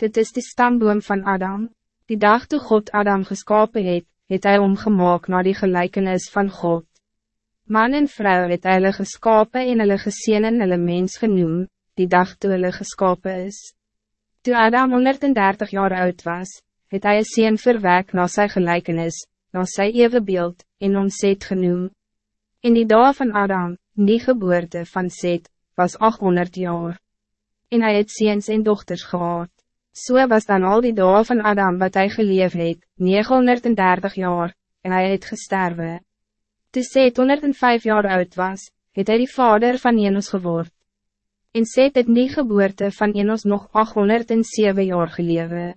Dit is die stamboom van Adam. Die dag toe God Adam geskapen het, het hy omgemaak naar die gelijkenis van God. Man en vrouw het hy hulle geskapen en hulle geseen en hulle mens genoem, die dag toe hulle geskapen is. Toen Adam 130 jaar oud was, het hy een seen verwek na sy gelijkenis, na sy evenbeeld, en om Seth genoem. In die dag van Adam, die geboorte van Seth, was 800 jaar. En hij het seens en dochters gehad. So was dan al die dagen van Adam wat hij geleef het, 930 jaar, en hij het gesterwe. Toe Seth 105 jaar oud was, het hij die vader van Enos geword. En Seth het nie geboorte van Enos nog 807 jaar gelewe.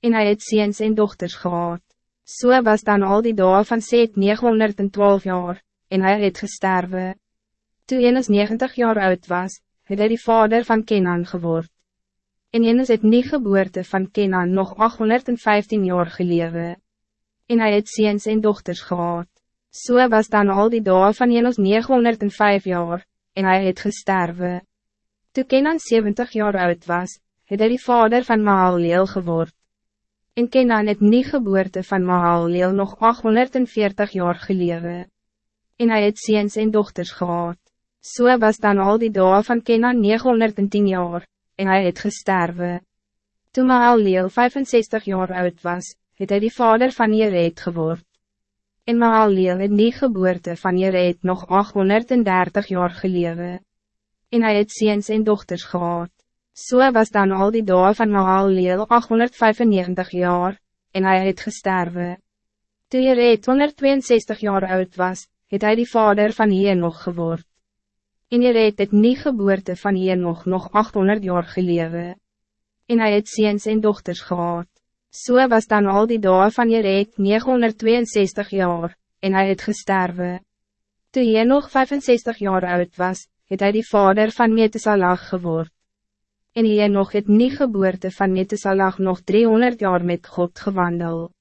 En hij het seens en dochters gehad. So was dan al die dagen van Seth 912 jaar, en hij het gesterwe. Toe Enos 90 jaar oud was, het hy die vader van Kenan geword. En Enos het nie geboorte van Kenan nog 815 jaar gelewe. En hij het ziens en dochters gehad. So was dan al die dagen van Enos 905 jaar, en hij het gesterwe. Toe Kenan 70 jaar oud was, het hy die vader van Mahaleel geword. En Kenan het nie geboorte van Mahaleel nog 840 jaar gelewe. En hij het ziens en dochters gehad. So was dan al die dagen van Kenan 910 jaar, en hij het gesterwe. Toen Mahaleel 65 jaar oud was, het hij die vader van Jereed geword. En Mahaleel het nie geboorte van Jereed nog 830 jaar gelewe. En hij het ziens en dochters gehad. So was dan al die dagen van Mahaleel 895 jaar, en hij het gesterwe. Toen Jereed 162 jaar oud was, het hij die vader van Henoch geword. En Jereed het nie geboorte van Henoch nog 800 jaar gelewe. En hij het ziens en dochters gehad. So was dan al die dagen van Jereed 962 jaar, en hij het gesterwe. Toe Henoch 65 jaar oud was, het hij die vader van Metesalag geword. En Henoch het nie geboorte van Metesalag nog 300 jaar met God gewandel.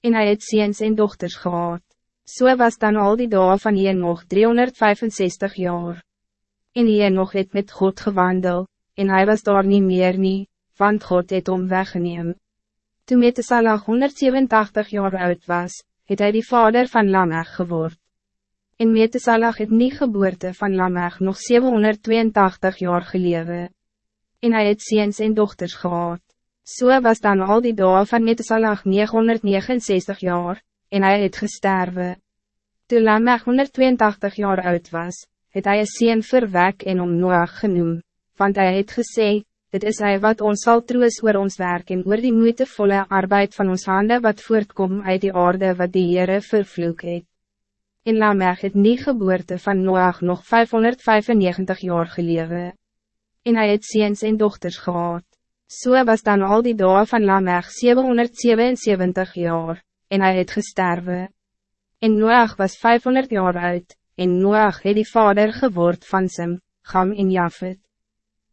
En hij het ziens en dochters gehad. So was dan al die dagen van hier nog 365 jaar. En hier nog het met God gewandel, en hij was daar niet meer nie, want God het om weggeneem. Toen Metesalag 187 jaar oud was, het hij die vader van Lamech geword. En Metesalag het nie geboorte van Lamech nog 782 jaar gelewe. En hij het ziens en dochters gehad. So was dan al die dagen van Metesalag 969 jaar, en hij het gesterwe. Toe Lamech 182 jaar oud was, het hy een sien verwek en om Noach genoem, want hij het gesê, dit is hij wat ons zal troos oor ons werk en oor die moeitevolle arbeid van ons handen wat voortkom uit die aarde wat die Heere vervloek het. En Lamech het nie geboorte van Noach nog 595 jaar gelewe. En hij het ziens en dochters gehad. So was dan al die dagen van Lamech 777 jaar en hij het gesterwe. En Noach was 500 jaar oud, en Noach het die vader geword van Sem, Gam en Jafet.